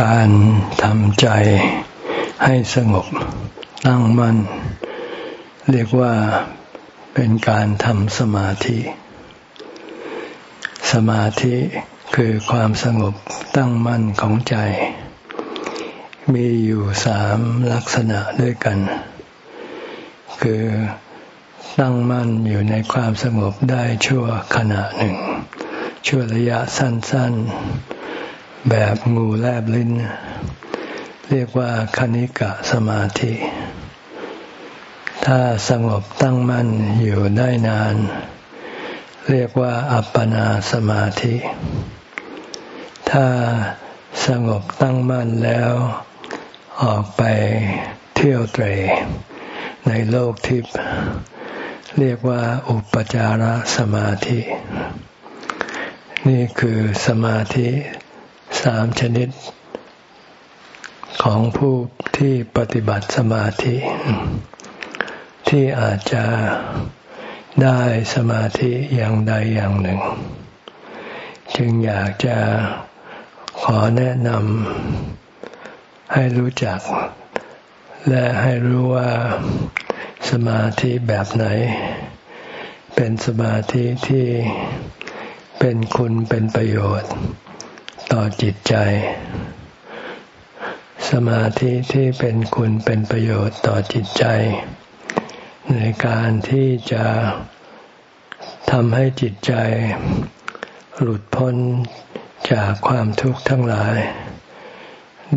การทำใจให้สงบตั้งมัน่นเรียกว่าเป็นการทำสมาธิ สมาธิคือความสงบตั้งมั่นของใจ มีอยู่สามลักษณะด้วยกัน คือตั้งมั่นอยู่ในความสงบได้ชั่วขณะหนึ่ง ชั่วระยะสั้นๆ แบบงูแลบลิ้น เรียกว่าคณิกะสมาธิ ถ้าสงบตั้งมั่นอยู่ได้นาน เรียกว่าอัปปนาสมาธิ ถ้าสงบตั้งมั่นแล้ว ออกไปเที่ยวเตร ในโลกทิพย์เรียกว่าอุปจารสมาธิ นี่คือสมาธิ สามชนิด ของผู้ที่ปฏิบัติสมาธิ ที่อาจจะได้สมาธิอย่างใดอย่างหนึ่ง จึงอยากจะขอแนะนำให้รู้จัก และให้รู้ว่าสมาธิแบบไหน เป็นสมาธิที่เป็นคุณเป็นประโยชน์ ต่อจิตใจ สมาธิที่เป็นคุณเป็นประโยชน์ต่อจิตใจ ในการที่จะทำให้จิตใจ หลุดพ้นจากความทุกข์ทั้งหลาย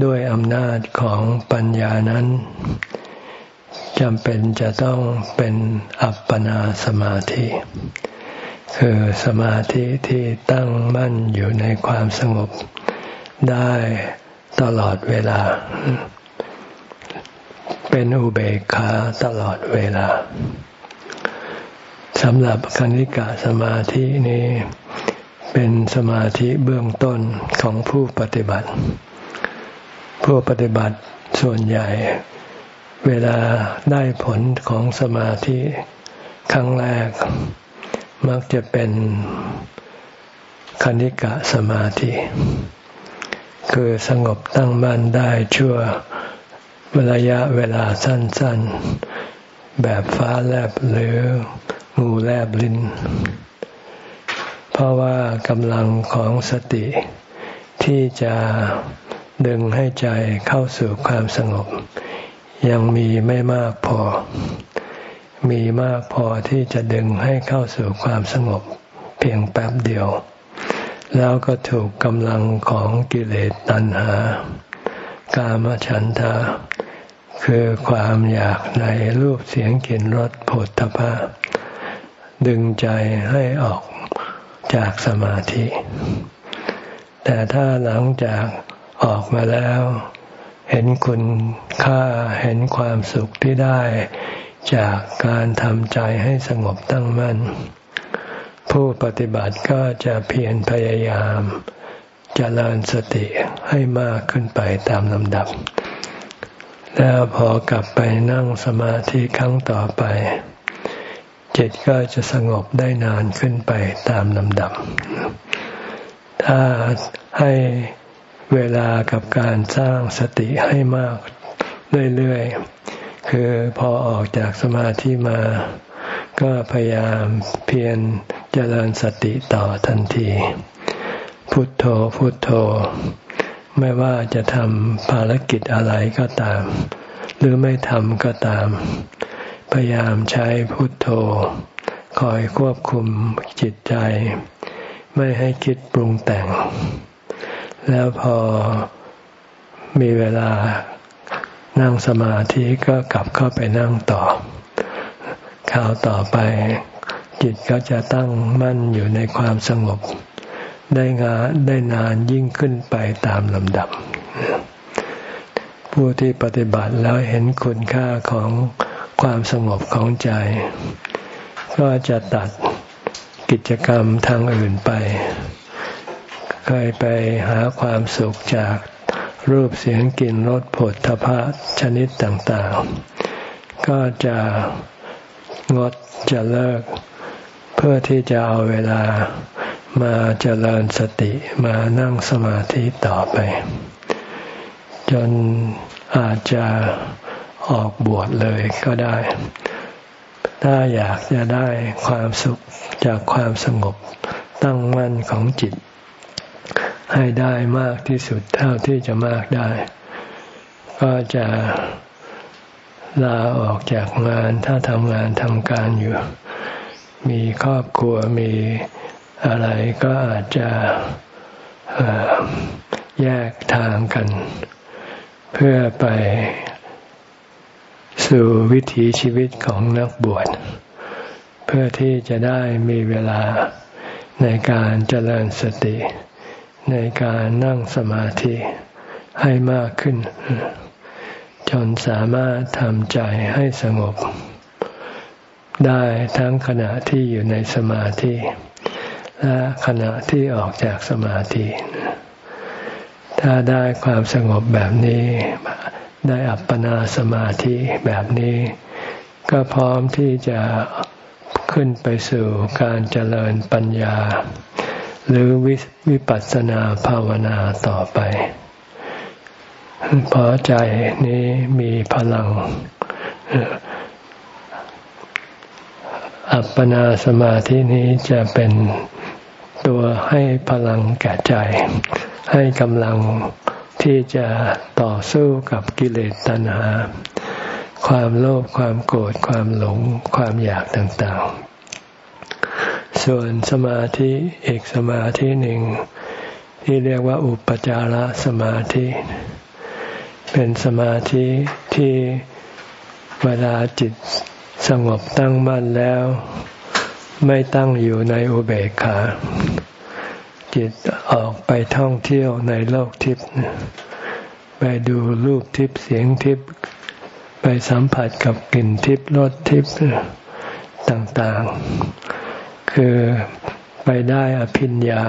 ด้วยอำนาจของปัญญานั้นจำเป็นจะต้องเป็นอัปปนาสมาธิ คือสมาธิที่ตั้งมั่นอยู่ในความสงบได้ตลอดเวลา เป็นอุเบกขาตลอดเวลาสำหรับคณิกะสมาธินี้เป็นสมาธิเบื้องต้นของผู้ปฏิบัติ ผู้ปฏิบัติส่วนใหญ่ เวลาได้ผลของสมาธิครั้งแรก มักจะเป็นคณิกะสมาธิ คือสงบตั้งมั่นได้ชั่วระยะเวลาสั้น ๆ แบบฟ้าแลบหรืองูแลบลิ้น เพราะว่ากำลังของสติ ที่จะดึงให้ใจเข้าสู่ความสงบ ยังมีไม่มากพอ มีมากพอที่จะดึงให้เข้าสู่ความสงบเพียงแป๊บเดียว แล้วก็ถูกกำลังของกิเลสตัณหา กามฉันทะ คือความอยากในรูปเสียงกลิ่นรสผลทพะดึงใจให้ออกจากสมาธิ แต่ถ้าหลังจากออกมาแล้ว เห็นคุณค่าเห็นความสุขที่ได้ จากการทำใจให้สงบตั้งมั่น ผู้ปฏิบัติก็จะเพียรพยายามจเจริญสติให้มากขึ้นไปตามลำดับ แล้วพอกลับไปนั่งสมาธิครั้งต่อไป จิตก็จะสงบได้นานขึ้นไปตามลำดับ ถ้าให้เวลากับการสร้างสติให้มากเรื่อยๆ คือพอออกจากสมาธิมา ก็พยายามเพียรเจริญสติต่อทันที พุทโธพุทโธ ไม่ว่าจะทำภารกิจอะไรก็ตาม หรือไม่ทำก็ตาม พยายามใช้พุทโธ คอยควบคุมจิตใจ ไม่ให้คิดปรุงแต่ง แล้วพอมีเวลา นั่งสมาธิก็กลับเข้าไปนั่งต่อข่าวต่อไป จิตก็จะตั้งมั่นอยู่ในความสงบ ได้งาได้นานยิ่งขึ้นไปตามลำดับ ผู้ที่ปฏิบัติแล้วเห็นคุณค่าของความสงบของใจ ก็จะตัดกิจกรรมทางอื่นไป เคยไปหาความสุขจาก รูปเสียงกลิ่นรสผลทพะชนิดต่างๆ ก็จะงดจะเลิก เพื่อที่จะเอาเวลามาเจริญสติมานั่งสมาธิต่อไป จนอาจจะออกบวชเลยก็ได้ ถ้าอยากจะได้ความสุขจากความสงบตั้งมั่นของจิต ให้ได้มากที่สุดเท่าที่จะมากได้ ก็จะลาออกจากงานถ้าทำงานทำการอยู่ มีครอบครัวมีอะไรก็อาจจะแยกทางกัน เพื่อไปสู่วิถีชีวิตของนักบวช เพื่อที่จะได้มีเวลาในการเจริญสติ ในการนั่งสมาธิให้มากขึ้น จนสามารถทำใจให้สงบ ได้ทั้งขณะที่อยู่ในสมาธิ และขณะที่ออกจากสมาธิ ถ้าได้ความสงบแบบนี้ ได้อัปปนาสมาธิแบบนี้ ก็พร้อมที่จะขึ้นไปสู่การเจริญปัญญา หรือวิวปัสสนาภาวนาต่อไป เพราะใจนี้มีพลัง อัปปนาสมาธินี้จะเป็นตัวให้พลังแก่ใจ ให้กำลังที่จะต่อสู้กับกิเลสตัณหา ความโลภความโกรธความหลงความอยากต่างๆ ส่วนสมาธิอีกสมาธิหนึ่ง ที่เรียกว่าอุปจารสมาธิ เป็นสมาธิที่เวลาจิตสงบตั้งมั่นแล้ว ไม่ตั้งอยู่ในอุเบกขา จิตออกไปท่องเที่ยวในโลกทิพย์ไปดูรูปทิพย์เสียงทิพย์ไปสัมผัสกับกลิ่นทิพย์รสทิพย์ต่างๆ คือไปได้อภิญญา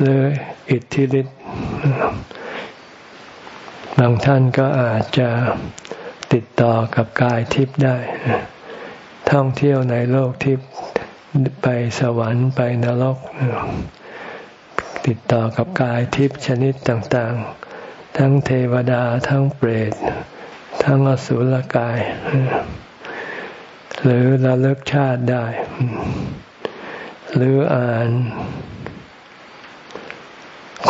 หรืออิทธิฤทธิ์บางท่านก็อาจจะติดต่อกับกายทิพย์ได้ ท่องเที่ยวในโลกทิพย์ไปสวรรค์ไปนรก ติดต่อกับกายทิพย์ชนิดต่างๆ ทั้งเทวดาทั้งเปรต ทั้งอสุรกาย หรือระลึกชาติได้ หรืออ่าน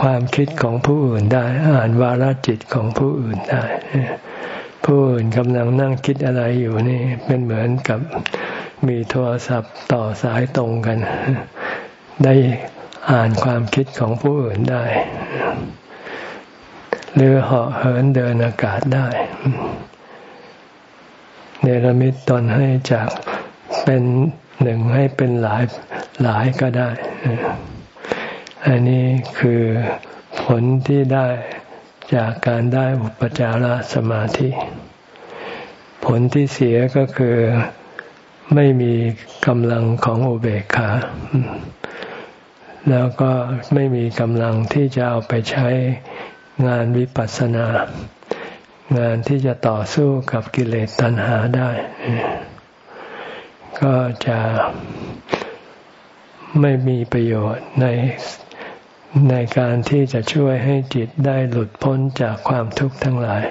ความคิดของผู้อื่นได้ อ่านวาระจิตของผู้อื่นได้ ผู้อื่นกำลังนั่งคิดอะไรอยู่นี่ เป็นเหมือนกับมีโทรศัพท์ต่อสายตรงกัน ได้อ่านความคิดของผู้อื่นได้ หรือเหาะเหินเดินอากาศได้ เนรมิตตนให้จากเป็นหนึ่งให้เป็นหลายหลายก็ได้ อันนี้คือผลที่ได้จากการได้อุปจารสมาธิ ผลที่เสียก็คือไม่มีกำลังของอุเบกขา แล้วก็ไม่มีกำลังที่จะเอาไปใช้งานวิปัสสนา งานที่จะต่อสู้กับกิเลสตัณหาได้ ก็จะไม่มีประโยชน์ในในการที่จะช่วยให้จิตได้หลุดพ้นจากความทุกข์ทั้งหลาย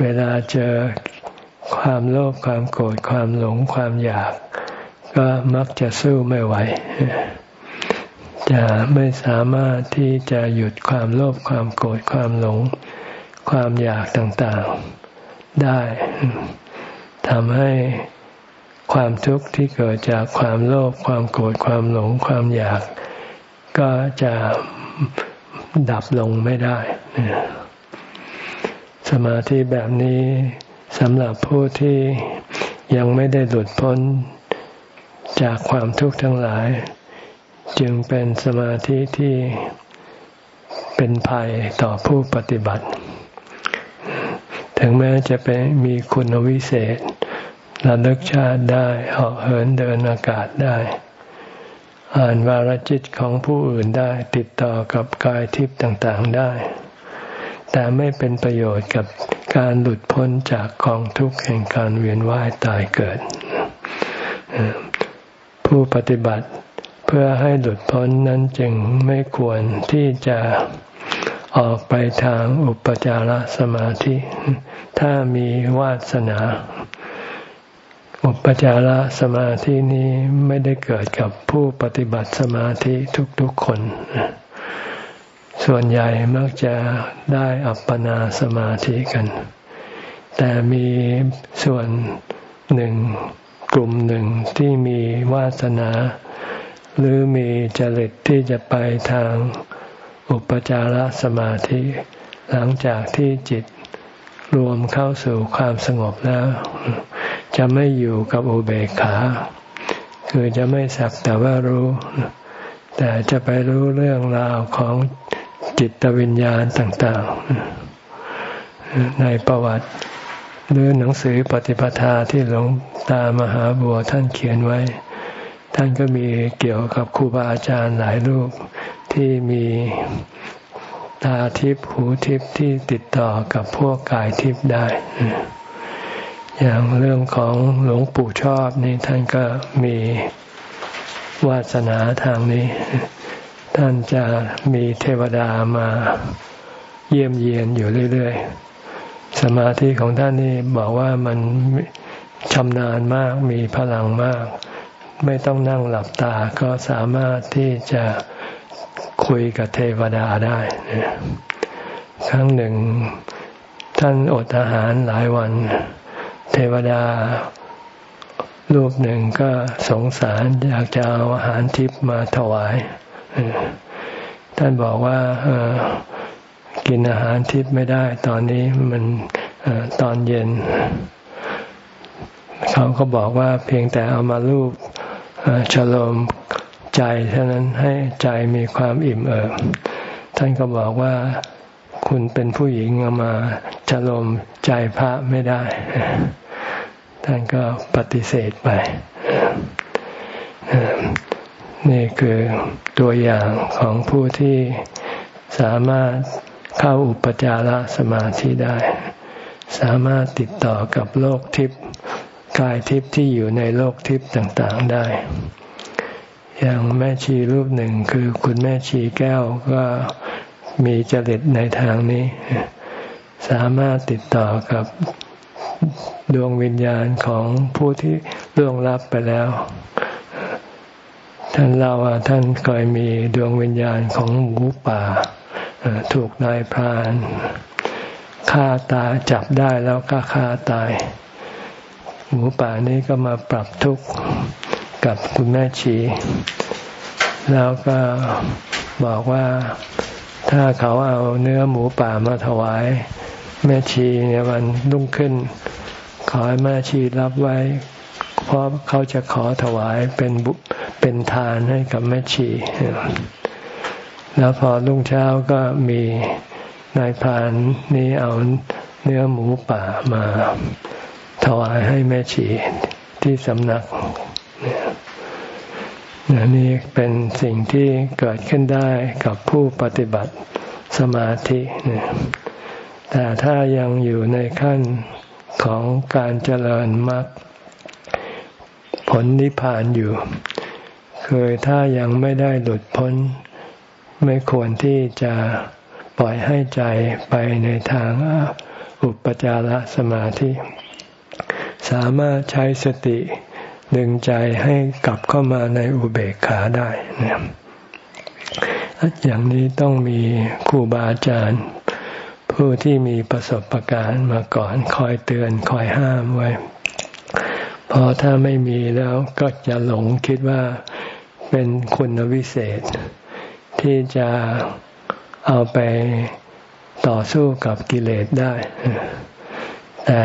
เวลาเจอความโลภความโกรธความหลงความอยาก ก็มักจะสู้ไม่ไหว จะไม่สามารถที่จะหยุดความโลภความโกรธความหลง ความอยากต่างๆได้ทำให้ความทุกข์ที่เกิดจากความโลภความโกรธความหลงความอยาก ก็จะดับลงไม่ได้ สมาธิแบบนี้สำหรับผู้ที่ยังไม่ได้หลุดพ้นจากความทุกข์ทั้งหลาย จึงเป็นสมาธิที่เป็นภัยต่อผู้ปฏิบัติ ถึงแม้จะเป็นมีคุณวิเศษระลึกชาติได้เหาะเหินเดินอากาศได้ อ่านวาลจิตของผู้อื่นได้ติดต่อกับกายทิพย์ต่างๆได้ แต่ไม่เป็นประโยชน์กับการหลุดพ้นจากกองทุกข์แห่งการเวียนว่ายตายเกิด ผู้ปฏิบัติเพื่อให้หลุดพ้นนั้นจึงไม่ควรที่จะ ออกไปทางอุปจารสมาธิ ถ้ามีวาสนา อุปจารสมาธินี้ไม่ได้เกิดกับผู้ปฏิบัติสมาธิทุกๆคน ส่วนใหญ่มักจะได้อัปปนาสมาธิกัน แต่มีส่วนหนึ่งกลุ่มหนึ่งที่มีวาสนา หรือมีจริตที่จะไปทาง อุปจารสมาธิ หลังจากที่จิตรวมเข้าสู่ความสงบแล้ว จะไม่อยู่กับอุเบกขา คือจะไม่สักแต่ว่ารู้ แต่จะไปรู้เรื่องราวของจิตวิญญาณต่าง ๆ ในประวัติหรือหนังสือปฏิปทาที่หลวงตามหาบัวท่านเขียนไว้ ท่านก็มีเกี่ยวกับครูบาอาจารย์หลายรูป ที่มีตาทิพหูทิพที่ติดต่อกับพวกกายทิพได้ อย่างเรื่องของหลวงปู่ชอบนี่ท่านก็มีวาสนาทางนี้ ท่านจะมีเทวดามาเยี่ยมเยียนอยู่เรื่อยๆ สมาธิของท่านนี่บอกว่ามันชำนาญมากมีพลังมาก ไม่ต้องนั่งหลับตาก็สามารถที่จะ คุยกับเทวดาได้ครั้งหนึ่ง ท่านอดอาหารหลายวัน เทวดารูปหนึ่งก็สงสารอยากจะเอาอาหารทิพมาถวาย ท่านบอกว่ากินอาหารทิพไม่ได้ ตอนนี้มันอตอนเย็น เขาก็บอกว่าเพียงแต่เอามาลูบฉลม ใจเท่านั้นให้ใจมีความอิ่มเอิบท่านก็บอกว่าคุณเป็นผู้หญิงเอามาฉลมใจพระไม่ได้ ท่านก็ปฏิเสธไป นี่คือตัวอย่างของผู้ที่สามารถเข้าอุปจารสมาธิได้ สามารถติดต่อกับโลกทิพย์กายทิพย์ที่อยู่ในโลกทิพย์ต่าง ๆได้ อย่างแม่ชีรูปหนึ่งคือคุณแม่ชีแก้วก็มีจริตในทางนี้ สามารถติดต่อกับดวงวิญญาณของผู้ที่ล่วงลับไปแล้ว ท่านเล่าว่าท่านเคยมีดวงวิญญาณของหมูป่า ถูกนายพรานฆ่าตายจับได้แล้วก็ฆ่าตาย หมูป่านี้ก็มาปรับทุกข์ กับคุณแม่ชี แล้วก็บอกว่าถ้าเขาเอาเนื้อหมูป่ามาถวาย แม่ชีในวันรุ่งขึ้น ขอให้แม่ชีรับไว้ เพราะเขาจะขอถวายเป็นบุเป็นทานให้กับแม่ชี แล้วพอรุ่งเช้าก็มีนายพรานนี้เอาเนื้อหมูป่ามาถวายให้แม่ชีที่สำนัก นี่เป็นสิ่งที่เกิดขึ้นได้กับผู้ปฏิบัติสมาธิแต่ถ้ายังอยู่ในขั้นของการเจริญมรรคผลนิพพานอยู่ คือถ้ายังไม่ได้หลุดพ้น ไม่ควรที่จะปล่อยให้ใจไปในทางอุปจารสมาธิ สามารถใช้สติ ดึงใจให้กลับเข้ามาในอุเบกขาได้นะอย่างนี้ต้องมีครูบาอาจารย์ ผู้ที่มีประสบการณ์มาก่อนคอยเตือนคอยห้ามไว้ พอถ้าไม่มีแล้วก็จะหลงคิดว่าเป็นคุณวิเศษ ที่จะเอาไปต่อสู้กับกิเลสได้ แต่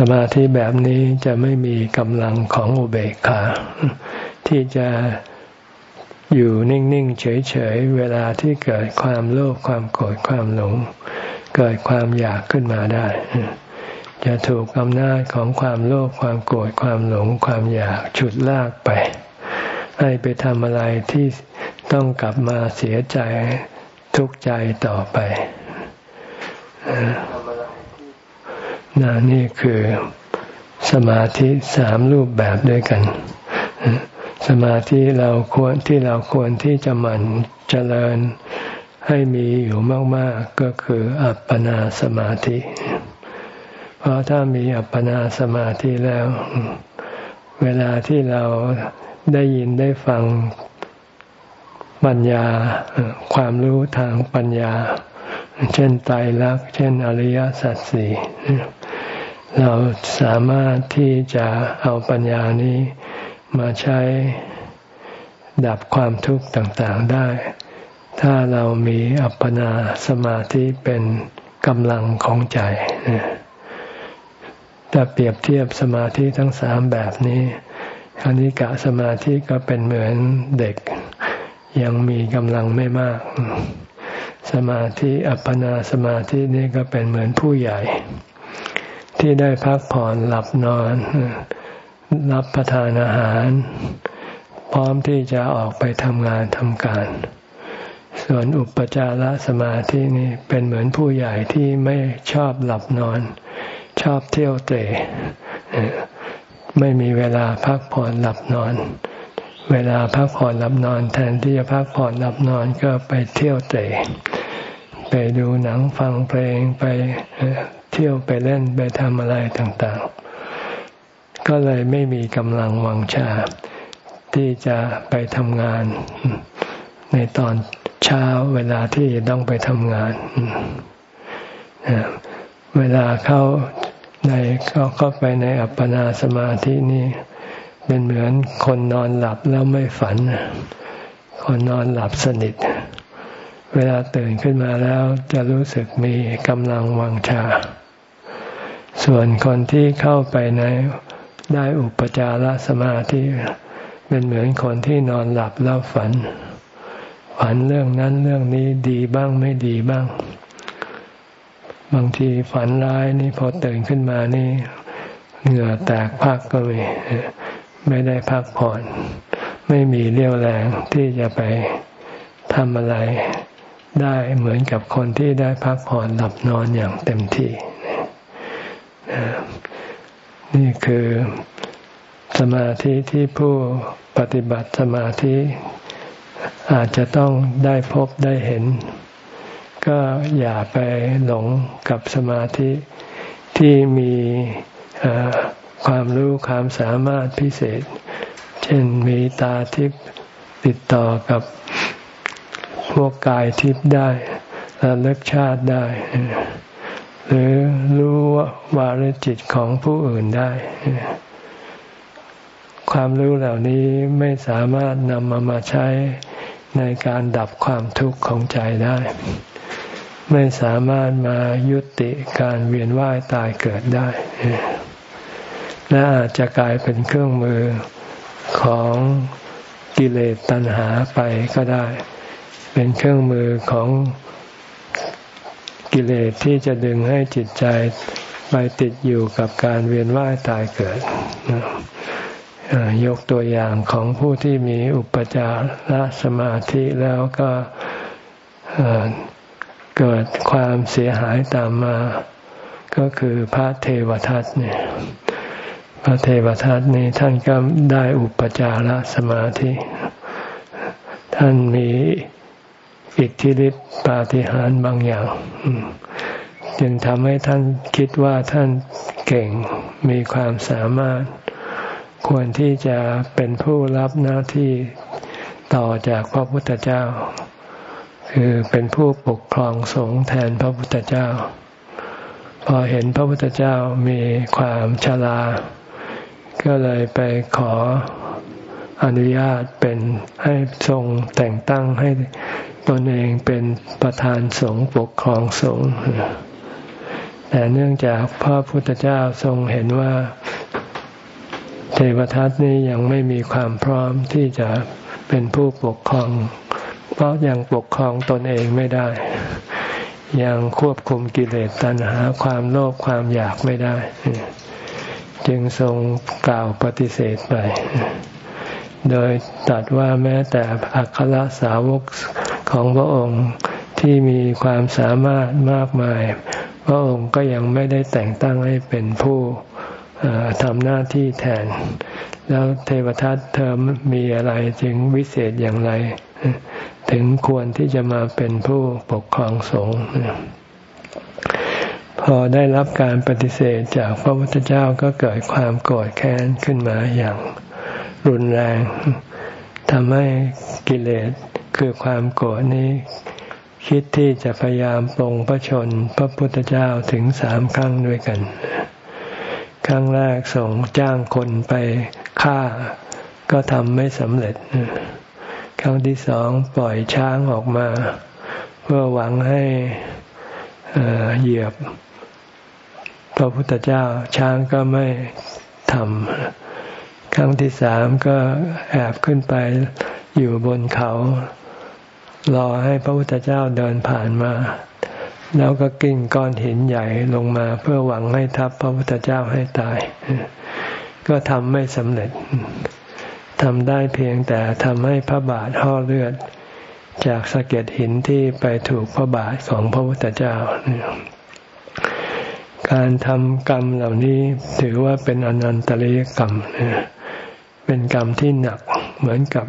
สมาธิแบบนี้จะไม่มีกำลังของอุเบกขาที่จะอยู่นิ่ง ๆ เฉย ๆ เวลาที่เกิดความโลภความโกรธความหลง เกิดความอยากขึ้นมาได้ จะถูกอำนาจของความโลภความโกรธความหลง ความอยากฉุดลากไป ให้ไปทำอะไรที่ต้องกลับมาเสียใจทุกข์ใจต่อไป นนี่คือสมาธิสามรูปแบบด้วยกัน สมาธิเราควรที่เราควรที่จะมันเจริญให้มีอยู่มาก ๆ ก็คืออัปปนาสมาธิ เพราะถ้ามีอัปปนาสมาธิแล้ว เวลาที่เราได้ยินได้ฟังปัญญาความรู้ทางปัญญา เช่นไตรลักษณ์เช่นอริยสัจสี่ เราสามารถที่จะเอาปัญญานี้มาใช้ดับความทุกข์ต่างๆได้ ถ้าเรามีอัปปนาสมาธิเป็นกำลังของใจถ้าเปรียบเทียบสมาธิทั้งสามแบบนี้คณิกะสมาธิก็เป็นเหมือนเด็ก ยังมีกำลังไม่มาก สมาธิอัปปนาสมาธินี่ก็เป็นเหมือนผู้ใหญ่ ที่ได้พักผ่อนหลับนอน รับประทานอาหาร พร้อมที่จะออกไปทำงานทำการ ส่วนอุปจารสมาธินี่เป็นเหมือนผู้ใหญ่ที่ไม่ชอบหลับนอน ชอบเที่ยวเตะไม่มีเวลาพักผ่อนหลับนอน เวลาพักผ่อนหลับนอน แทนที่จะพักผ่อนหลับนอนก็ไปเที่ยวเตะไปดูหนังฟังเพลงไป เที่ยวไปเล่นไปทำอะไรต่างๆ ก็เลยไม่มีกำลังวังชา ที่จะไปทำงาน ในตอนเช้าเวลาที่ต้องไปทำงาน เวลาเข้าในเข้าเข้าไปในอัปปนาสมาธินี่เป็นเหมือนคนนอนหลับแล้วไม่ฝัน คนนอนหลับสนิท เวลาตื่นขึ้นมาแล้วจะรู้สึกมีกำลังวังชา ส่วนคนที่เข้าไปในได้อุปจารสมาธิเป็นเหมือนคนที่นอนหลับแล้วฝัน ฝันเรื่องนั้นเรื่องนี้ดีบ้างไม่ดีบ้าง บางทีฝันร้ายนี่พอตื่นขึ้นมานี่เหงื่อแตกพักก็มีไม่ได้พักผ่อน ไม่มีเรี่ยวแรงที่จะไปทำอะไรได้เหมือนกับคนที่ได้พักผ่อนหลับนอนอย่างเต็มที่ นี่คือสมาธิที่ผู้ปฏิบัติสมาธิอาจจะต้องได้พบได้เห็น ก็อย่าไปหลงกับสมาธิที่มีความรู้ความสามารถพิเศษ เช่นมีตาทิพย์ติดต่อกับพวกกายทิพย์ได้ระลึกชาติได้ หรือรู้วารจิตของผู้อื่นได้ ความรู้เหล่านี้ไม่สามารถนำมามาใช้ในการดับความทุกข์ของใจได้ ไม่สามารถมายุติการเวียนว่ายตายเกิดได้ และอาจจะกลายเป็นเครื่องมือของกิเลสตัณหาไปก็ได้ เป็นเครื่องมือของ กิเลสที่จะดึงให้จิตใจไปติดอยู่กับการเวียนว่ายตายเกิด ยกตัวอย่างของผู้ที่มีอุปจารสมาธิแล้วก็เกิดความเสียหายตามมา ก็คือพระเทวทัตเนี่ยพระเทวทัตนี่ท่านก็ได้อุปจารสมาธิ ท่านมี อิทธิฤทธิปาฏิหาริย์บางอย่าง จึงทำให้ท่านคิดว่าท่านเก่งมีความสามารถ ควรที่จะเป็นผู้รับหน้าที่ต่อจากพระพุทธเจ้า คือเป็นผู้ปกครองสงฆ์แทนพระพุทธเจ้า พอเห็นพระพุทธเจ้ามีความชราก็เลยไปขอ อนุญาตเป็นให้ทรงแต่งตั้งให้ตนเองเป็นประธานสงฆ์ปกครองสงฆ์แต่เนื่องจากพระพุทธเจ้าทรงเห็นว่าเทวทัตนี้ยังไม่มีความพร้อมที่จะเป็นผู้ปกครอง เพราะยังปกครองตนเองไม่ได้ ยังควบคุมกิเลสตัณหาความโลภความอยากไม่ได้ จึงทรงกล่าวปฏิเสธไป โดยตัดว่าแม้แต่อัครสาวกของพระองค์ที่มีความสามารถมากมาย พระองค์ก็ยังไม่ได้แต่งตั้งให้เป็นผู้ทำหน้าที่แทน แล้วเทวทัตเธอมีอะไรจึงวิเศษอย่างไร ถึงควรที่จะมาเป็นผู้ปกครองสงฆ์พอได้รับการปฏิเสธจากพระพุทธเจ้าก็เกิดความโกรธแค้นขึ้นมาอย่าง รุนแรงทำให้กิเลสคือความโกรธนี้ คิดที่จะพยายามปรงพระชนพระพุทธเจ้าถึงสามครั้งด้วยกัน ครั้งแรกส่งจ้างคนไปฆ่า ก็ทำไม่สำเร็จ ครั้งที่สองปล่อยช้างออกมา เพื่อหวังให้เหยียบ พระพุทธเจ้าช้างก็ไม่ทำ ครั้งที่สามก็แอบขึ้นไปอยู่บนเขา รอให้พระพุทธเจ้าเดินผ่านมา แล้วก็กิ้งก้อนหินใหญ่ลงมาเพื่อหวังให้ทับพระพุทธเจ้าให้ตาย ก็ทำไม่สำเร็จทำได้เพียงแต่ทำให้พระบาทห่อเลือด จากสะเก็ดหินที่ไปถูกพระบาทของพระพุทธเจ้าการทำกรรมเหล่านี้ถือว่าเป็นอนันตริยกรรม เป็นกรรมที่หนักเหมือนกับ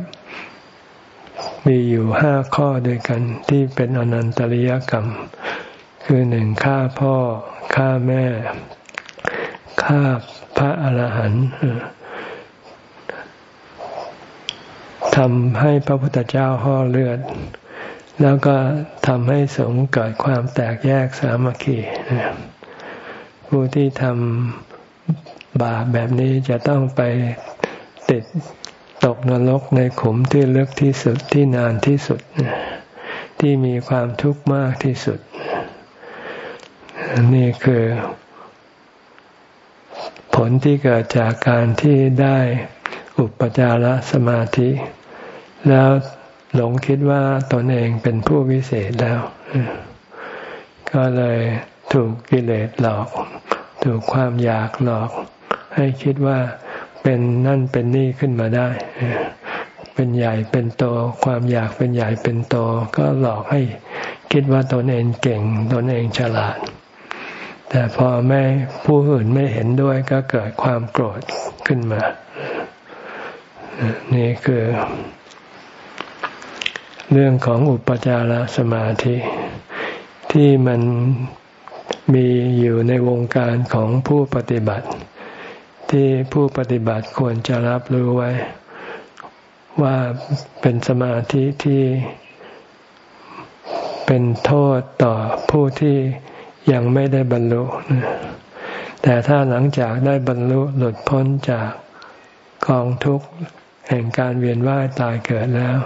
มีอยู่ห้าข้อด้วยกันที่เป็นอนันตริยกรรม คือหนึ่งฆ่าพ่อฆ่าแม่ฆ่าพระอรหันต์ทำให้พระพุทธเจ้าห่อเลือด แล้วก็ทำให้สงเกิดความแตกแยกสามัคคีผู้ที่ทำบาปแบบนี้จะต้องไป ติดตกนรกในขุมที่ลึกที่สุดที่นานที่สุด ที่มีความทุกข์มากที่สุด นี่คือ ผลที่เกิดจากการที่ได้อุปจารสมาธิ แล้วหลงคิดว่าตนเองเป็นผู้วิเศษแล้ว ก็เลยถูกกิเลสหลอก ถูกความอยากหลอก ให้คิดว่า เป็นนั่นเป็นนี่ขึ้นมาได้ เป็นใหญ่เป็นโต ความอยากเป็นใหญ่เป็นโต ก็หลอกให้คิดว่าตนเองเก่งตนเองฉลาด แต่พอแม่ผู้อื่นไม่เห็นด้วยก็เกิดความโกรธขึ้นมา นี่คือ เรื่องของอุปจารสมาธิที่มันมีอยู่ในวงการของผู้ปฏิบัติ ที่ผู้ปฏิบัติควรจะรับรู้ไว้ ว่าเป็นสมาธิที่เป็นโทษต่อผู้ที่ยังไม่ได้บรรลุ แต่ถ้าหลังจากได้บรรลุหลุดพ้นจากกองทุกข์แห่งการเวียนว่ายตายเกิดแล้ว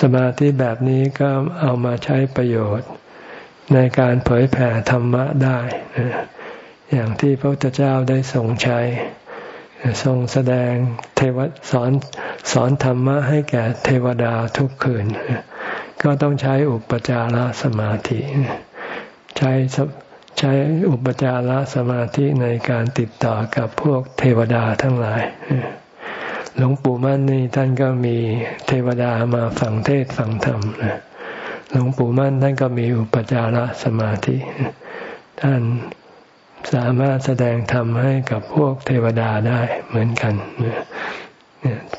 สมาธิแบบนี้ก็เอามาใช้ประโยชน์ ในการเผยแผ่ธรรมะได้ อย่างที่พระพุทธเจ้าได้ทรงใช้ทรงแสดงเทวสอนสอนธรรมะให้แก่เทวดาทุกคืน ก็ต้องใช้อุปจารสมาธิ ใช้ใช้อุปจารสมาธิในการติดต่อกับพวกเทวดาทั้งหลาย หลวงปู่มั่นนี่ท่านก็มีเทวดามาฟังเทศฟังธรรมหลวงปู่มั่นท่านก็มีอุปจารสมาธิ ท่าน สามารถแสดงธรรมให้กับพวกเทวดาได้เหมือนกัน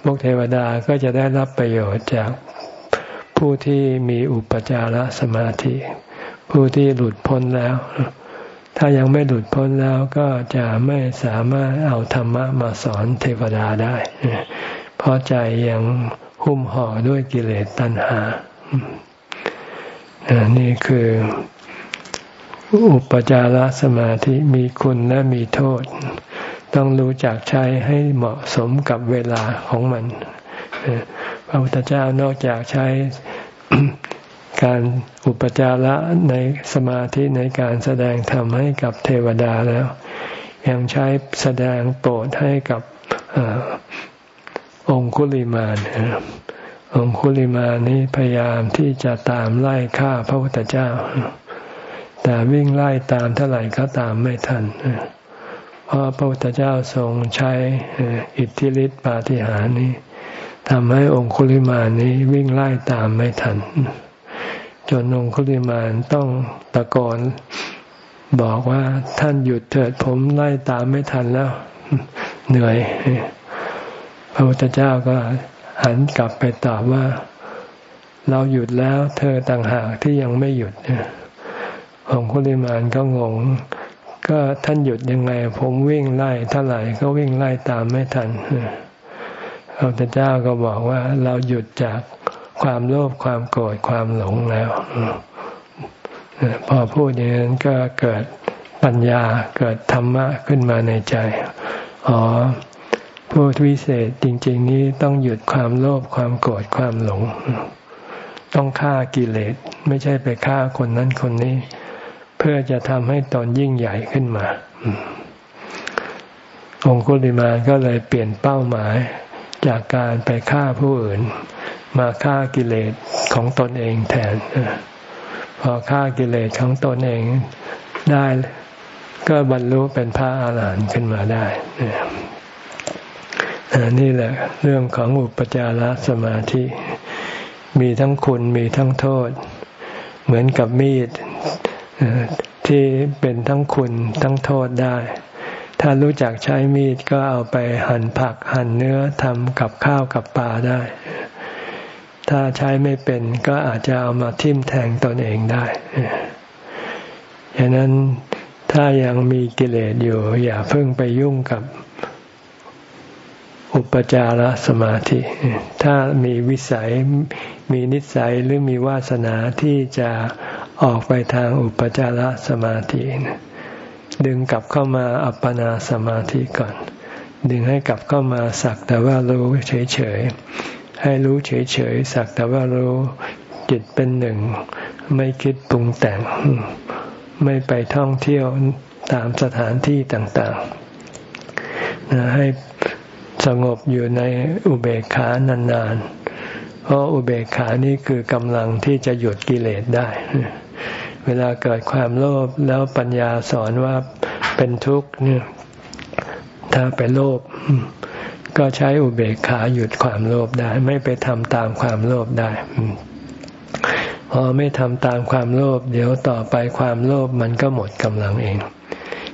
พวกเทวดาก็จะได้รับประโยชน์จากผู้ที่มีอุปจารสมาธิ ผู้ที่หลุดพ้นแล้ว ถ้ายังไม่หลุดพ้นแล้วก็จะไม่สามารถเอาธรรมะมาสอนเทวดาได้ เพราะใจยังหุ้มห่อด้วยกิเลสตัณหา นี่คือ อุปจารสมาธิมีคุณและมีโทษ ต้องรู้จักใช้ให้เหมาะสมกับเวลาของมันพระพุทธเจ้านอกจากใช้การอุปจาระในสมาธิในการแสดงธรรมให้กับเทวดาแล้ว ยังใช้แสดงโปรดให้กับอองคุลิมานองคุลิมานี้พยายามที่จะตามไล่ฆ่าพระพุทธเจ้า แต่วิ่งไล่ตามเท่าไหร่ก็ตามไม่ทันเพราะพระพุทธเจ้าทรงใช้อิทธิฤทธิปาฏิหาริย์นี้ทำให้องคุลิมานี้วิ่งไล่ตามไม่ทัน จนองคุลิมานต้องตะโกนบอกว่าท่านหยุดเถิดผมไล่ตามไม่ทันแล้ว เหนื่อย พระพุทธเจ้าก็หันกลับไปตอบว่า เราหยุดแล้ว เธอต่างหากที่ยังไม่หยุดข องคุลิมานก็งง ก็ท่านหยุดยังไง ผมวิ่งไล่เท่าไหร่ก็วิ่งไล่ตามไม่ทันพระพุทธเจ้าก็บอกว่า เราหยุดจากความโลภความโกรธความหลงแล้วพอพูดอย่างนั้นก็เกิดปัญญาเกิดธรรมะขึ้นมาในใจ อ๋อผู้วิเศษจริง ๆ นี้ต้องหยุดความโลภความโกรธความหลง ต้องฆ่ากิเลส ไม่ใช่ไปฆ่าคนนั้นคนนี้ พื่อจะทำให้ตนยิ่งใหญ่ขึ้นมา องคุลิมาก็เลยเปลี่ยนเป้าหมายจากการไปฆ่าผู้อื่น มาฆ่ากิเลสของตนเองแทน พอฆ่ากิเลสของตนเองได้ก็บรรลุเป็นพระอาหารหันต์ขึ้นมาได้นี่แหละเรื่องของอุปจารสมาธิ มีทั้งคุณมีทั้งโทษ เหมือนกับมีด ที่เป็นทั้งคุณทั้งโทษได้ ถ้ารู้จักใช้มีดก็เอาไปหั่นผักหั่นเนื้อทำกับข้าวกับปลาได้ ถ้าใช้ไม่เป็นก็อาจจะเอามาทิ่มแทงตนเองได้ฉะนั้นถ้ายังมีกิเลสอยู่ อย่าเพิ่งไปยุ่งกับอุปจารสมาธิ ถ้ามีวิสัยมีนิสัยหรือมีวาสนาที่จะ ออกไปทางอุปจารสมาธิดึงกลับเข้ามาอัปปนาสมาธิก่อน ดึงให้กลับเข้ามาสักแต่ว่ารู้เฉยๆให้รู้เฉยๆสักแต่ว่ารู้จิตเป็นหนึ่ง ไม่คิดปรุงแต่ง ไม่ไปท่องเที่ยวตามสถานที่ต่างๆให้สงบอยู่ในอุเบกขานานๆเพราะอุเบกขานี่คือกำลังที่จะหยุดกิเลสได้ เวลาเกิดความโลภแล้วปัญญาสอนว่าเป็นทุกข์เนี่ยถ้าไปโลภก็ใช้อุเบกขาหยุดความโลภได้ ไม่ไปทำตามความโลภได้พอไม่ทำตามความโลภเดี๋ยวต่อไปความโลภมันก็หมดกำลังเอง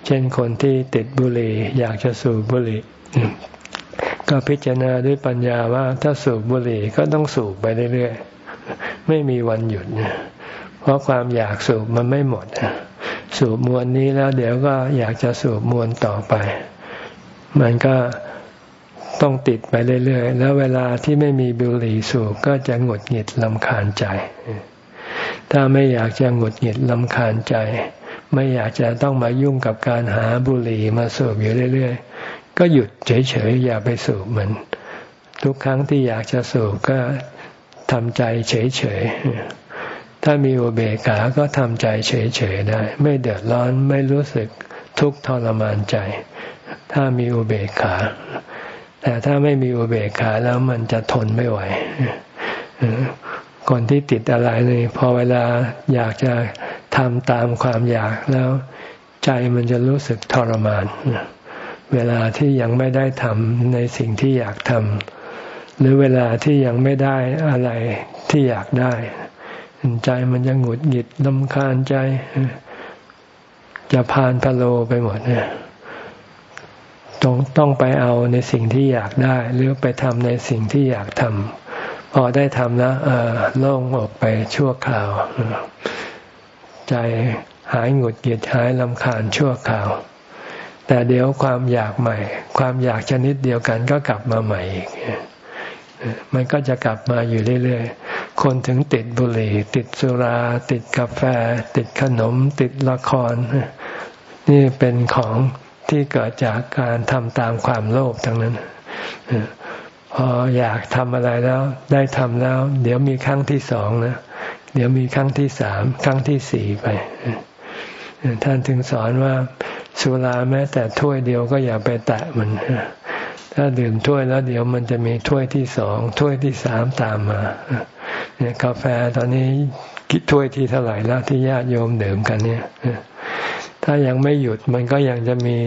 เช่นคนที่ติดบุหรี่อยากจะสูบบุหรี่ก็พิจารณาด้วยปัญญาว่าถ้าสูบบุหรี่ก็ต้องสูบไปเรื่อยๆ ไม่มีวันหยุด เพราะความอยากสูบมันไม่หมด สูบมวนนี้แล้วเดี๋ยวก็อยากจะสูบมวนต่อไป มันก็ต้องติดไปเรื่อยๆ แล้วเวลาที่ไม่มีบุหรี่สูบก็จะหงุดหงิดลำคาญใจ ถ้าไม่อยากจะหงุดหงิดลำคาญใจ ไม่อยากจะต้องมายุ่งกับการหาบุหรี่มาสูบอยู่เรื่อยๆ ก็หยุดเฉยๆ อย่าไปสูบมัน ทุกครั้งที่อยากจะสูบก็ทำใจเฉยๆ ถ้ามีอุเบกขาก็ทำใจเฉยๆได้ ไม่เดือดร้อนไม่รู้สึกทุกข์ทรมานใจ ถ้ามีอุเบกขา แต่ถ้าไม่มีอุเบกขาแล้วมันจะทนไม่ไหวคนที่ติดอะไรเลยพอเวลาอยากจะทำตามความอยากแล้ว ใจมันจะรู้สึกทรมาน เวลาที่ยังไม่ได้ทำในสิ่งที่อยากทำหรือเวลาที่ยังไม่ได้อะไรที่อยากได้ ใจมันจะหงุดหงิดลำคาญใจ จะพานพะโลไปหมดเนี่ยต้องต้องไปเอาในสิ่งที่อยากได้ หรือไปทำในสิ่งที่อยากทำพอได้ทำแล้วโล่งออกไปชั่วคราว ใจหายหงุดหงิดหายลำคาญชั่วคราว แต่เดี๋ยวความอยากใหม่ ความอยากชนิดเดียวกันก็กลับมาใหม่อีก มันก็จะกลับมาอยู่เรื่อยๆ คนถึงติดบุหรี่ ติดสุรา ติดกาแฟ ติดขนม ติดละคร นี่เป็นของที่เกิดจากการทำตามความโลภทั้งนั้นพออยากทำอะไรแล้ว ได้ทำแล้ว เดี๋ยวมีครั้งที่สองนะเดี๋ยวมีครั้งที่สามครั้งที่สี่ไปท่านถึงสอนว่าสุราแม้แต่ถ้วยเดียวก็อย่าไปแตะมัน ถ้าดื่มถ้วยแล้วเดี๋ยวมันจะมีถ้วยที่สองถ้วยที่สามตามมา เนี่ยกาแฟตอนนี้กิถ้วยที่เท่าไหร่แล้วที่ญาติโยมดื่มกันเนี่ย ถ้ายังไม่หยุดมันก็ยังจะมี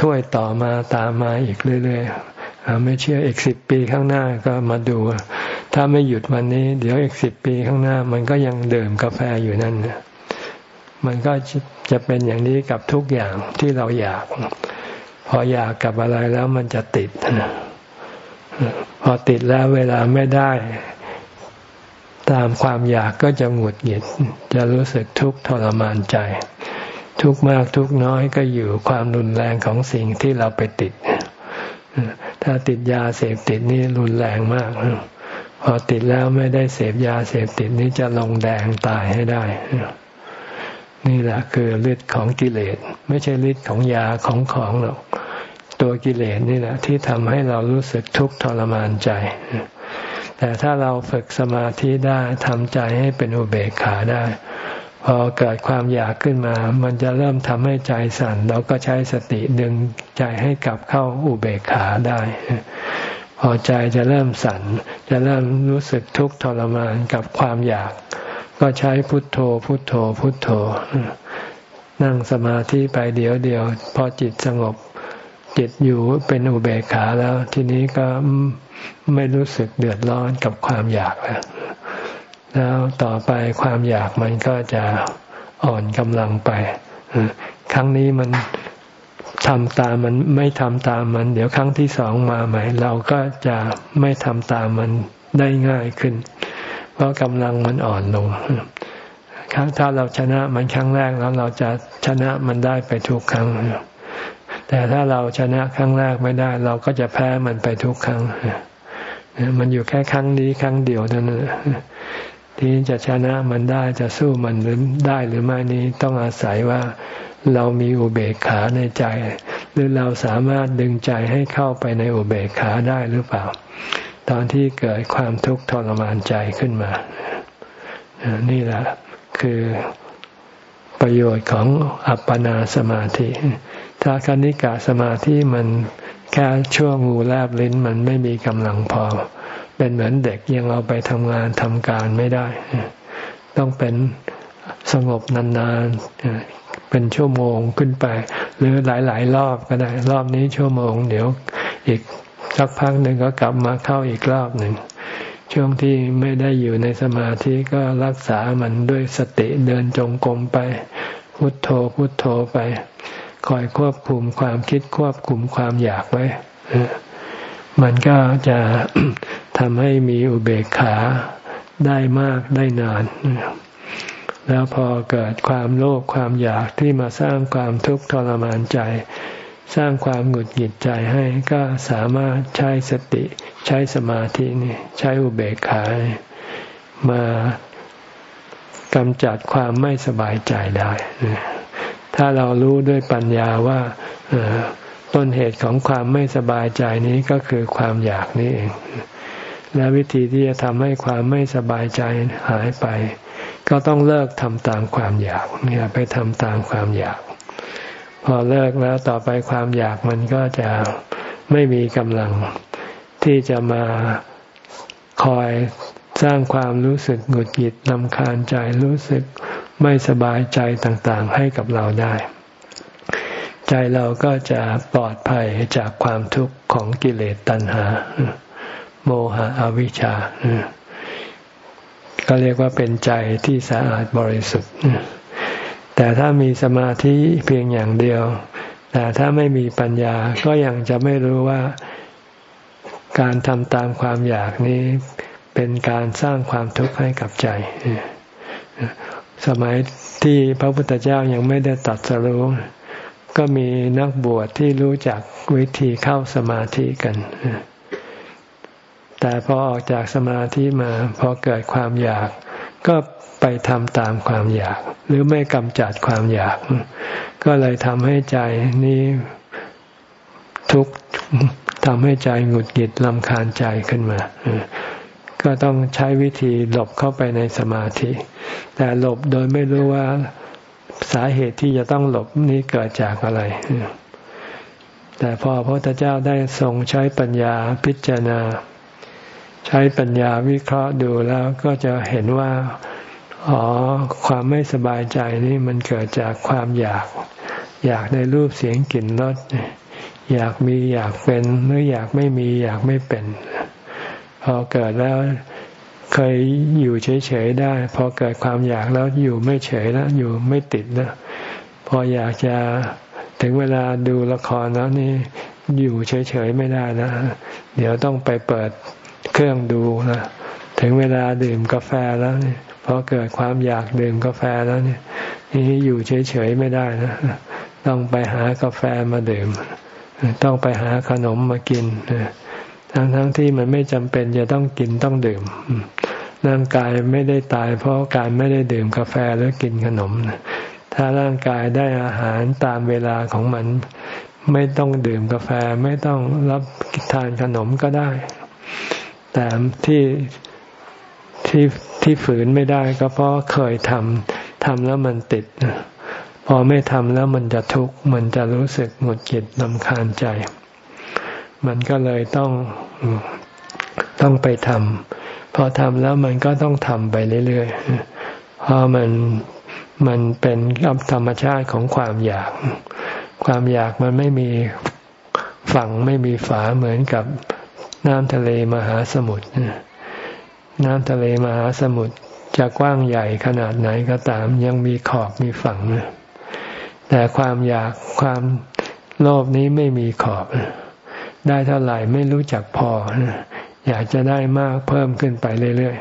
ถ้วยต่อมาตามมาอีกเรื่อยๆไม่เชื่ออีกสิบปีข้างหน้าก็มาดู ถ้าไม่หยุดวันนี้ เดี๋ยวอีกสิบปีข้างหน้า มันก็ยังดื่มกาแฟอยู่นั่นมันก็จะเป็นอย่างนี้กับทุกอย่างที่เราอยาก พออยากกับอะไรแล้วมันจะติดพอติดแล้วเวลาไม่ได้ ตามความอยากก็จะหงุดหงิด จะรู้สึกทุกข์ทรมานใจ ทุกมากทุกน้อยก็อยู่ความรุนแรงของสิ่งที่เราไปติด ถ้าติดยาเสพติดนี่รุนแรงมาก พอติดแล้วไม่ได้เสพยาเสพติดนี่จะลงแดงตายให้ได้ นี่แหละคือฤทธิ์ของกิเลส ไม่ใช่ฤทธิ์ของยาของของหรอกตัวกิเลสนี่แหละที่ทำให้เรารู้สึกทุกข์ทรมานใจ แต่ถ้าเราฝึกสมาธิได้ทำใจให้เป็นอุเบกขาได้ พอเกิดความอยากขึ้นมา มันจะเริ่มทำให้ใจสั่น เราก็ใช้สติดึงใจให้กลับเข้าอุเบกขาได้ พอใจจะเริ่มสั่น จะเริ่มรู้สึกทุกข์ทรมานกับความอยาก ก็ใช้พุทโธ พุทโธ พุทโธ นั่งสมาธิไปเดี๋ยวเดียว พอจิตสงบ จิตอยู่เป็นอุเบกขาแล้ว ทีนี้ก็ไม่รู้สึกเดือดร้อนกับความอยากแล้ว แล้วต่อไปความอยากมันก็จะอ่อนกำลังไป ครั้งนี้มันทำตามมันไม่ทำตามมัน เดี๋ยวครั้งที่สองมาใหม่ เราก็จะไม่ทำตามมันได้ง่ายขึ้น เพราะกำลังมันอ่อนลงครั้งถ้าเราชนะมันครั้งแรกแล้วเราจะชนะมันได้ไปทุกครั้ง แต่ถ้าเราชนะครั้งแรกไม่ได้ เราก็จะแพ้มันไปทุกครั้งมันอยู่แค่ครั้งนี้ครั้งเดียวเท่านั้นที่จะชนะมันได้จะสู้มันหรือได้หรือไม่นี้ต้องอาศัยว่าเรามีอุเบกขาในใจ หรือเราสามารถดึงใจให้เข้าไปในอุเบกขาได้หรือเปล่า ตอนที่เกิดความทุกข์ทรมานใจขึ้นมา นี่แหละคือประโยชน์ของอัปปนาสมาธิ ถ้าคณิกาสมาธิมันแค่ช่วงงูแลบลิ้นมันไม่มีกำลังพอ เป็นเหมือนเด็กยังเอาไปทำงานทำการไม่ได้ ต้องเป็นสงบนานๆ เป็นชั่วโมงขึ้นไป หรือหลายๆ รอบก็ได้ รอบนี้ชั่วโมง เดี๋ยวอีก สักพักหนึ่งก็กลับมาเข้าอีกรอบหนึ่ง ช่วงที่ไม่ได้อยู่ในสมาธิก็รักษามันด้วยสติเดินจงกรมไป พุทโธพุทโธไป คอยควบคุมความคิดควบคุมความอยากไว้ มันก็จะทำให้มีอุเบกขาได้มากได้นาน แล้วพอเกิดความโลภความอยากที่มาสร้างความทุกข์ทรมานใจ สร้างความหงุดหงิดใจให้ก็สามารถใช้สติ ใช้สมาธินี่ใช้อุเบกขามากำจัดความไม่สบายใจได้ ถ้าเรารู้ด้วยปัญญาว่าต้นเหตุของความไม่สบายใจนี้ก็คือความอยากนี้เอง และวิธีที่จะทำให้ความไม่สบายใจหายไป ก็ต้องเลิกทำตามความอยากเนี่ยไปทำตามความอยาก พอเลิกแล้วต่อไปความอยากมันก็จะไม่มีกำลัง ที่จะมาคอยสร้างความรู้สึกหงุดหงิดลำคาญใจรู้สึกไม่สบายใจต่างๆ ให้กับเราได้ ใจเราก็จะปลอดภัยจากความทุกข์ของกิเลสตัณหา โมหะอวิชชาก็เรียกว่าเป็นใจที่สะอาดบริสุทธิ์ แต่ถ้ามีสมาธิเพียงอย่างเดียว แต่ถ้าไม่มีปัญญาก็ยังจะไม่รู้ว่าการทำตามความอยากนี้ เป็นการสร้างความทุกข์ให้กับใจ สมัยที่พระพุทธเจ้ายังไม่ได้ตัดสรู้ ก็มีนักบวชที่รู้จักวิธีเข้าสมาธิกัน แต่พอออกจากสมาธิมาพอเกิดความอยาก ก็ไปทำตามความอยาก หรือไม่กำจัดความอยาก ก็เลยทำให้ใจนี้ทุกข์ทำให้ใจหงุดหงิดลำคาญใจขึ้นมา ก็ต้องใช้วิธีหลบเข้าไปในสมาธิ แต่หลบโดยไม่รู้ว่าสาเหตุที่จะต้องหลบนี้เกิดจากอะไร แต่พอพระพุทธเจ้าได้ทรงใช้ปัญญาพิจารณา ใช้ปัญญาวิเคราะห์ดูแล้วก็จะเห็นว่าอ๋อความไม่สบายใจนี่มันเกิดจากความอยาก อยากในรูปเสียงกลิ่นรสอยากมีอยากเป็นหรืออยากไม่มีอยากไม่เป็น พอเกิดแล้วเคยอยู่เฉยๆได้ พอเกิดความอยากแล้วอยู่ไม่เฉยแล้วอยู่ไม่ติดนะพออยากจะถึงเวลาดูละครแล้วนี่อยู่เฉยๆไม่ได้นะ เดี๋ยวต้องไปเปิด เครื่องดูนะถึงเวลาดื่มกาแฟแล้วเนี่ยพอเกิดความอยากดื่มกาแฟแล้วเนี่ยนี่อยู่เฉยๆไม่ได้นะต้องไปหากาแฟมาดื่ม ต้องไปหาขนมมากินทั้งๆทที่มันไม่จำเป็นจะต้องกินต้องดื่มร่างกายไม่ได้ตาย เพราะการไม่ได้ดื่มกาแฟหรือกินขนมถ้าร่างกายได้อาหารตามเวลาของมัน ไม่ต้องดื่มกาแฟไม่ต้องรับทานขนมก็ได้ แต่ที่ที่ที่ฝืนไม่ได้ก็เพราะเคยทำทำแล้วมันติด พอไม่ทำแล้วมันจะทุกข์มันจะรู้สึกหงุดหงิดลำคาญใจ มันก็เลยต้องต้องไปทำพอทำแล้วมันก็ต้องทำไปเรื่อยๆเพราะมันมันเป็นธรรมชาติของความอยาก ความอยากมันไม่มีฝั่งไม่มีฝาเหมือนกับ น้ำทะเลมหาสมุทรน้ำทะเลมหาสมุทรจะกว้างใหญ่ขนาดไหนก็ตาม ยังมีขอบมีฝั่งแต่ความอยากความโลภนี้ไม่มีขอบ ได้เท่าไหร่ไม่รู้จักพอ อยากจะได้มากเพิ่มขึ้นไปเรื่อย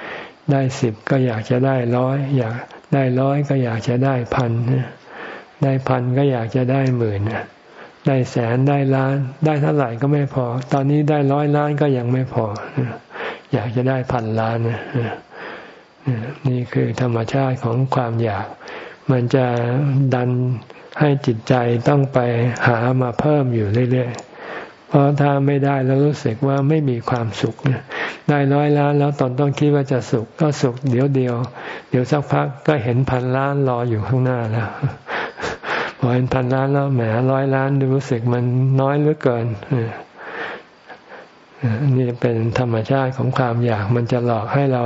ๆ ได้สิบก็อยากจะได้ร้อย อยากได้ร้อยก็อยากจะได้พันได้พันก็อยากจะได้หมื่น ได้แสนได้ล้าน ได้เท่าไหร่ก็ไม่พอ ตอนนี้ได้ร้อยล้านก็ยังไม่พอ อยากจะได้พันล้านนี่คือธรรมชาติของความอยาก มันจะดันให้จิตใจต้องไปหามาเพิ่มอยู่เรื่อยๆ เพราะถ้าไม่ได้แล้วรู้สึกว่าไม่มีความสุข ได้ร้อยล้านแล้วตอนต้องคิดว่าจะสุขก็สุขเดี๋ยวเดียว เดี๋ยวสักพักก็เห็นพันล้านรออยู่ข้างหน้าแล้ว พอเห็นพันล้านแล้วแหมร้อยล้านรู้สึกมันน้อยเหลือเกินนี่เป็นธรรมชาติของความอยาก มันจะหลอกให้เรา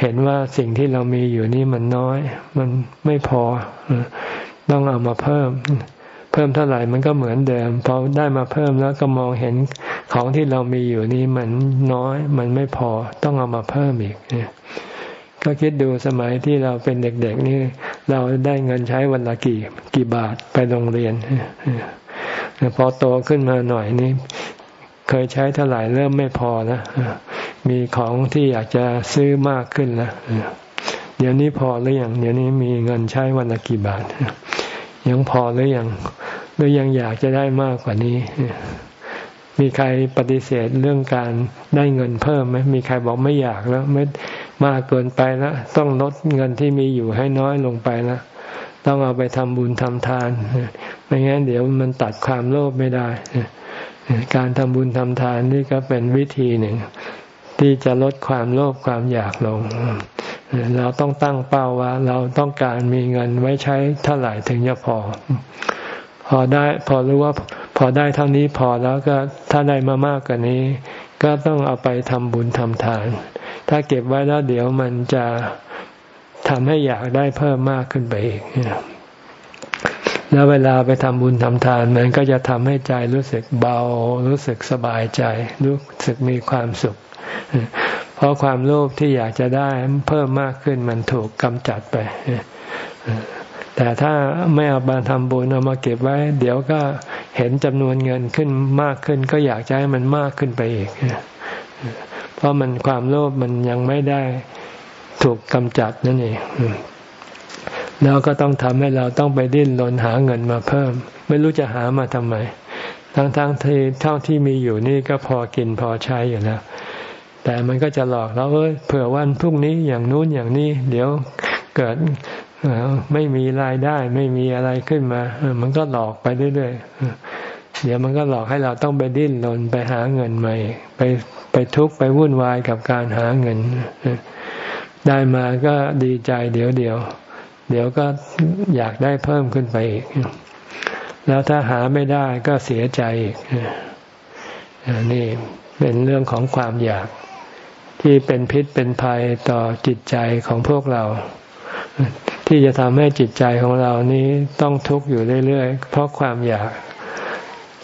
เห็นว่าสิ่งที่เรามีอยู่นี่มันน้อย มันไม่พอต้องเอามาเพิ่ม เพิ่มเท่าไหร่มันก็เหมือนเดิมพอได้มาเพิ่มแล้วก็มองเห็นของที่เรามีอยู่นี่มันน้อย มันไม่พอ ต้องเอามาเพิ่มอีก ก็คิดดูสมัยที่เราเป็นเด็กๆนี่ เราได้เงินใช้วันละกี่ กี่บาทไปโรงเรียน พอโตขึ้นมาหน่อยนี่เคยใช้เท่าไหร่เริ่มไม่พอนะมีของที่อยากจะซื้อมากขึ้นแล้วเดี๋ยวนี้พอหรือยังเดี๋ยวนี้มีเงินใช้วันละกี่บาท ยังพอหรือยังหรือยังอยากจะได้มากกว่านี้ มีใครปฏิเสธเรื่องการได้เงินเพิ่มไหมมีใครบอกไม่อยากแล้วไม่ มากเกินไปแล้วต้องลดเงินที่มีอยู่ให้น้อยลงไปล้วต้องเอาไปทำบุญทำทาน ไม่งั้นเดี๋ยวมันตัดความโลภไม่ได้ การทำบุญทำทานนี่ก็เป็นวิธีหนึ่ง ที่จะลดความโลภความอยากลง เราต้องตั้งเป้าว่า เราต้องการมีเงินไว้ใช้เท่าไหร่ถึงจะพอ พอได้พอรู้ว่าพอได้เท่านี้พอแล้วก็ถ้าได้มามากกว่านี้ ก็ต้องเอาไปทำบุญทำทาน ถ้าเก็บไว้แล้วเดี๋ยวมันจะทำให้อยากได้เพิ่มมากขึ้นไปอีกแล้วเวลาไปทำบุญทำทานมันก็จะทำให้ใจรู้สึกเบา รู้สึกสบายใจ รู้สึกมีความสุข เพราะความโลภที่อยากจะได้เพิ่มมากขึ้นมันถูกกำจัดไป แต่ถ้าไม่เอามาทำบุญเอามาเก็บไว้ เดี๋ยวก็เห็นจำนวนเงินขึ้นมากขึ้น ก็อยากจะให้มันมากขึ้นไปอีก เพราะมันความโลภมันยังไม่ได้ถูกกำจัดนั่นเองแล้วก็ต้องทำให้เราต้องไปดิ้นรนหาเงินมาเพิ่ม ไม่รู้จะหามาทำไม ทั้งๆทที่เท่าที่มีอยู่นี่ก็พอกินพอใช้อยู่แล้ว แต่มันก็จะหลอกเราเอ้ยเผื่อวันพรุ่งนี้อย่างนู้นอย่างนี้ เดี๋ยวเกิด ไม่มีรายได้ไม่มีอะไรขึ้นมามันก็หลอกไปเรื่อยๆเดี๋ยวมันก็หลอกให้เราต้องไปดิ้นรนไปหาเงินใหม่ ไปไปทุกข์ไปวุ่นวายกับการหาเงิน ได้มาก็ดีใจเดี๋ยวเดียว เดี๋ยวก็อยากได้เพิ่มขึ้นไปอีก แล้วถ้าหาไม่ได้ก็เสียใจอีกนี่เป็นเรื่องของความอยากที่เป็นพิษเป็นภัยต่อจิตใจของพวกเรา ที่จะทำให้จิตใจของเรานี้ต้องทุกข์อยู่เรื่อยๆ เพราะความอยาก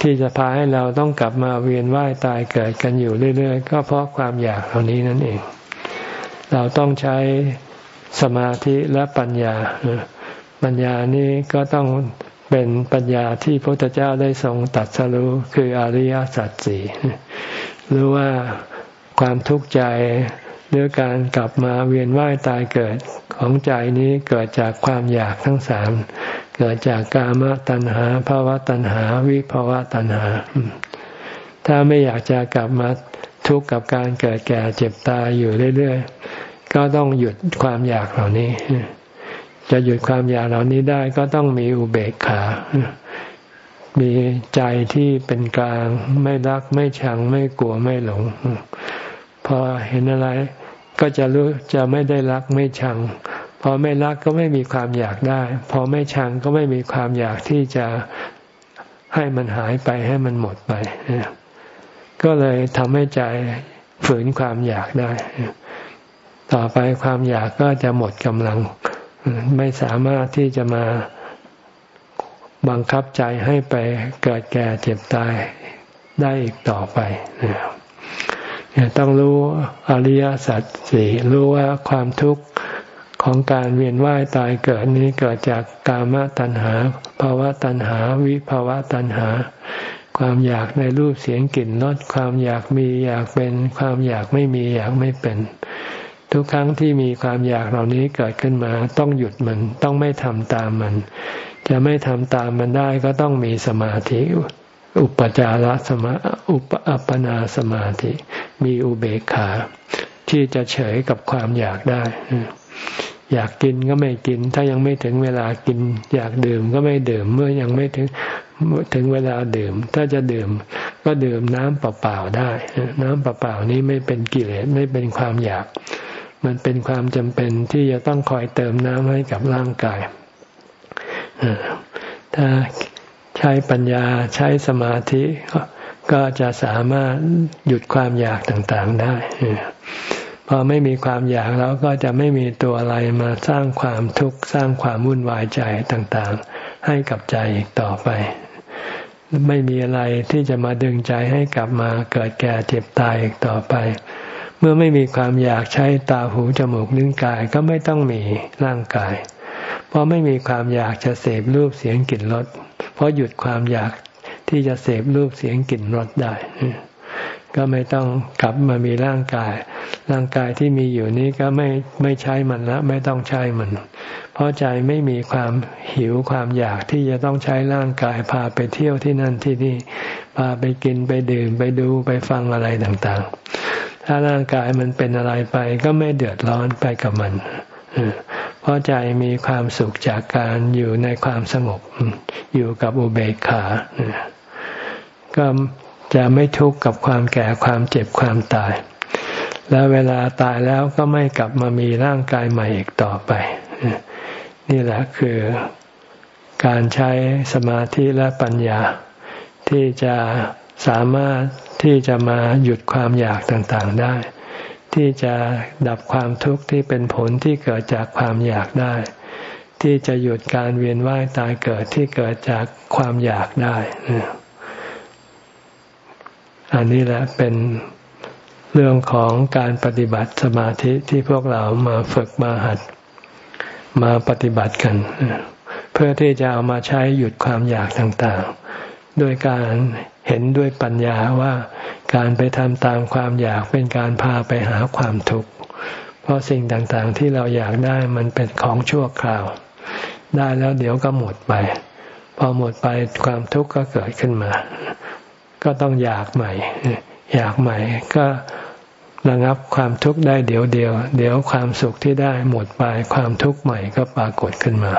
ที่จะพาให้เราต้องกลับมาเวียนว่ายตายเกิดกันอยู่เรื่อยๆ ก็เพราะความอยากเหล่านี้นั่นเอง เราต้องใช้สมาธิและปัญญา ปัญญานี้ก็ต้องเป็นปัญญาที่พระพุทธเจ้าได้ทรงตัดสรู้คืออริยสัจสี่หรือว่าความทุกข์ใจ หรือการกลับมาเวียนว่ายตายเกิดของใจนี้เกิดจากความอยากทั้งสามเกิดจากกามตัณหาภาวะตัณหา วิภาวะตัณหา ถ้าไม่อยากจะกลับมาทุกข์กับการเกิดแก่เจ็บตายอยู่เรื่อยๆ ก็ต้องหยุดความอยากเหล่านี้ จะหยุดความอยากเหล่านี้ได้ก็ต้องมีอุเบกขา มีใจที่เป็นกลางไม่รักไม่ชังไม่กลัวไม่หลง พอเห็นอะไร ก็จะรู้จะไม่ได้รักไม่ชัง พอไม่รักก็ไม่มีความอยากได้ พอไม่ชังก็ไม่มีความอยากที่จะให้มันหายไปให้มันหมดไป ก็เลยทำให้ใจฝืนความอยากได้ ต่อไปความอยากก็จะหมดกำลัง ไม่สามารถที่จะมาบังคับใจให้ไปเกิดแก่เจ็บตายได้อีกต่อไป ต้องรู้อริยสัจสี่รู้ว่าความทุกข์ของการเวียนว่ายตายเกิดนี้เกิดจากกามตัณหาภาวะตัณหา วิภาวะตัณหา ความอยากในรูปเสียงกลิ่นรสความอยากมีอยากเป็น ความอยากไม่มีอยากไม่เป็น ทุกครั้งที่มีความอยากเหล่านี้เกิดขึ้นมา ต้องหยุดมันต้องไม่ทำตามมัน จะไม่ทำตามมันได้ก็ต้องมีสมาธิ อุปจารสมาอุปอัปปนาสมาธิ มีอุเบกขา ที่จะเฉยกับความอยากได้ อยากกินก็ไม่กิน ถ้ายังไม่ถึงเวลากิน อยากดื่มก็ไม่ดื่มเมื่อยังไม่ถึงถึงเวลาดื่ม ถ้าจะดื่มก็ดื่มน้ำเปล่าๆได้ น้ำเปล่าๆนี้ไม่เป็นกิเลสไม่เป็นความอยาก มันเป็นความจำเป็นที่จะต้องคอยเติมน้ำให้กับร่างกายถ้า ใช้ปัญญาใช้สมาธิก็จะสามารถหยุดความอยากต่างๆได้ พอไม่มีความอยากแล้วก็จะไม่มีตัวอะไรมาสร้างความทุกข์สร้างความวุ่นวายใจต่างๆ ให้กับใจอีกต่อไป ไม่มีอะไรที่จะมาดึงใจให้กลับมาเกิดแก่เจ็บตายอีกต่อไป เมื่อไม่มีความอยากใช้ตาหูจมูกลิ้นกายก็ไม่ต้องมีร่างกาย เพราะไม่มีความอยากจะเสพรูปเสียงกลิ่นรส ราะหยุดความอยากที่จะเสพรูปเสียงกลิ่นรสได้ ก็ไม่ต้องกลับมามีร่างกาย ร่างกายที่มีอยู่นี้ก็ไม่ไม่ใช้มันละ ไม่ต้องใช้มัน เพราะใจไม่มีความหิวความอยากที่จะต้องใช้ร่างกาย พาไปเที่ยวที่นั่นที่นี่ พาไปกินไปดื่มไปดูไปฟังอะไรต่างๆ ถ้าร่างกายมันเป็นอะไรไปก็ไม่เดือดร้อนไปกับมัน ราะใจมีความสุขจากการอยู่ในความสงบ อยู่กับอุเบกขา ก็จะไม่ทุกข์กับความแก่ความเจ็บความตาย แล้วเวลาตายแล้วก็ไม่กลับมามีร่างกายใหม่อีกต่อไป นี่แหละคือการใช้สมาธิและปัญญา ที่จะสามารถที่จะมาหยุดความอยากต่างๆได้ ที่จะดับความทุกข์ที่เป็นผลที่เกิดจากความอยากได้ ที่จะหยุดการเวียนว่ายตายเกิดที่เกิดจากความอยากได้ อันนี้แหละเป็นเรื่องของการปฏิบัติสมาธิที่พวกเรามาฝึกมาหัดมาปฏิบัติกัน เพื่อที่จะเอามาใช้หยุดความอยากต่างๆ โดยการเห็นด้วยปัญญาว่า การไปทำตามความอยากเป็นการพาไปหาความทุกข์เพราะสิ่งต่างๆที่เราอยากได้มันเป็นของชั่วคราว ได้แล้วเดี๋ยวก็หมดไป พอหมดไปความทุกข์ก็เกิดขึ้นมา ก็ต้องอยากใหม่ อยากใหม่ก็ระงับความทุกข์ได้เดี๋ยวเดียว เดี๋ยวความสุขที่ได้หมดไปความทุกข์ใหม่ก็ปรากฏขึ้นมา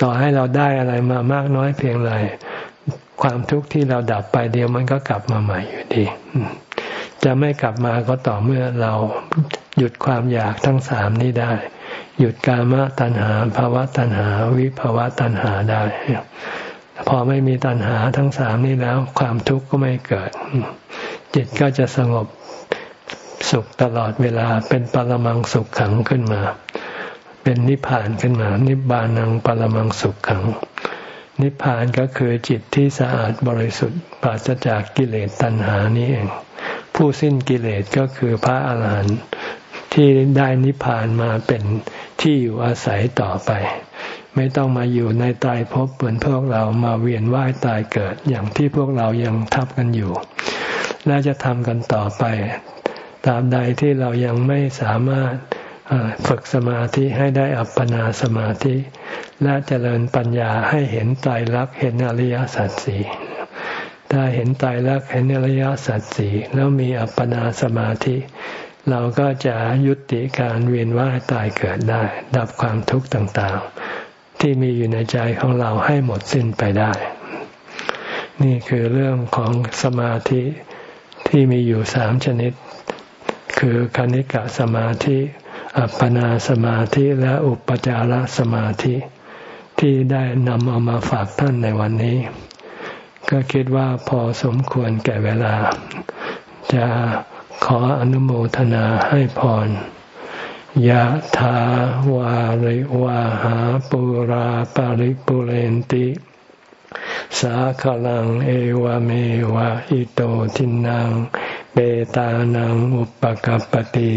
ต่อให้เราได้อะไรมามากน้อยเพียงไร ความทุกข์ที่เราดับไปเดียวมันก็กลับมาใหม่อยู่ดี จะไม่กลับมาก็ต่อเมื่อเราหยุดความอยากทั้งสามนี้ได้ หยุดกามตัณหาภาวะตัณหา วิภาวะตัณหาได้ พอไม่มีตัณหาทั้งสามนี้แล้ว ความทุกข์ก็ไม่เกิด จิตก็จะสงบสุขตลอดเวลาเป็นปรมังสุขขังขึ้นมา เป็นนิพพานขึ้นมา นิบานังปรมังสุขขัง นิพพานก็คือจิตที่สะอาดบริสุทธิ์ปราศจากกิเลสตัณหานี้เอง ผู้สิ้นกิเลสก็คือพระอาหารหันต์ที่ได้นิพพานมาเป็นที่อยู่อาศัยต่อไป ไม่ต้องมาอยู่ในตายภพเหมือนพวกเรามาเวียนว่ายตายเกิดอย่างที่พวกเรายังทับกันอยู่ และจะทำกันต่อไปตราบใดที่เรายังไม่สามารถ ฝึกสมาธิให้ได้อัปปนาสมาธิ และเจริญปัญญาให้เห็นไตรลักษณ์เห็นอริยสัจสี่ถ้าเห็นไตรลักษณ์เห็นอริยสัจสี่แล้วมีอัปปนาสมาธิ เราก็จะยุติการเวียนว่ายตายเกิดได้ ดับความทุกข์ต่างๆ ที่มีอยู่ในใจของเราให้หมดสิ้นไปได้ นี่คือเรื่องของสมาธิที่มีอยู่สามชนิด คือคณิกะสมาธิ อัปปนาสมาธิและอุปจารสมาธิที่ได้นำเอามาฝากท่านในวันนี้ ก็คิดว่าพอสมควรแก่เวลา จะขออนุโมทนาให้พรยะถาวาริวาหาปุราปาริปุเรนติ สาขลังเอวเมวะอิโตทินัง เบตานังอุปกัปติ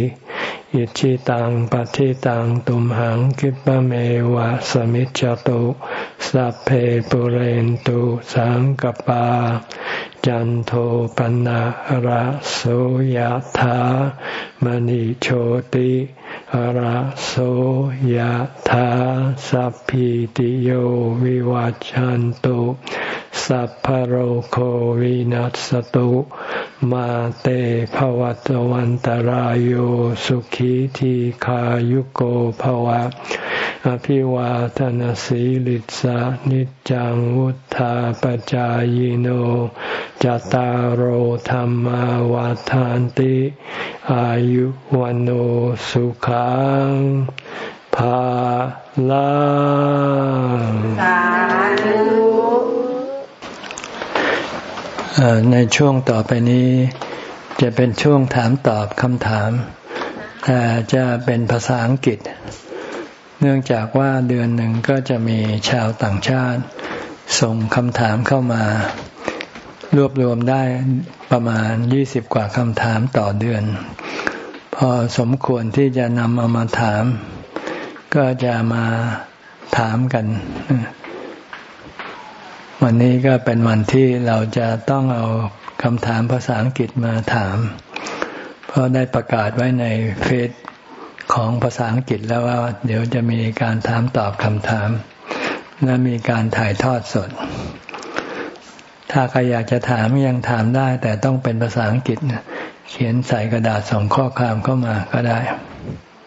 อิชิตังปฏิตังตุมหังคิปะเมวะสมิจจตุสัพเพปุเรนตุสังกปา จันโทปนะระโสยธามณิโชติ ระโสยธาสัพพิติโยวิวัจจันตุสัพพโรโควินัสตุมาเตภวัตวันตารโยสุขีทีขายุโกภวะ อภิวาทนสีลิสานิจังวุธาปจายโนจตารโหธรรมวาทานติ อายุวันโอสุขังภาลังสาธุในช่วงต่อไปนี้ จะเป็นช่วงถามตอบคำถามแต่จะเป็นภาษาอังกฤษ เนื่องจากว่าเดือนหนึ่งก็จะมีชาวต่างชาติ ส่งคำถามเข้ามา รวบรวมได้ประมาณยี่สิบกว่าคำถามต่อเดือน พอสมควรที่จะนำเอามาถาม ก็จะมาถามกัน วันนี้ก็เป็นวันที่เราจะต้องเอาคำถามภาษาอังกฤษมาถาม เพราะได้ประกาศไว้ในเฟซ ของภาษาอังกฤษแล้วว่า เดี๋ยวจะมีการถามตอบคำถาม และมีการถ่ายทอดสด ถ้าใครอยากจะถามยังถามได้ แต่ต้องเป็นภาษาอังกฤษเขียนใส่กระดาษส่งข้อความเข้ามาก็ได้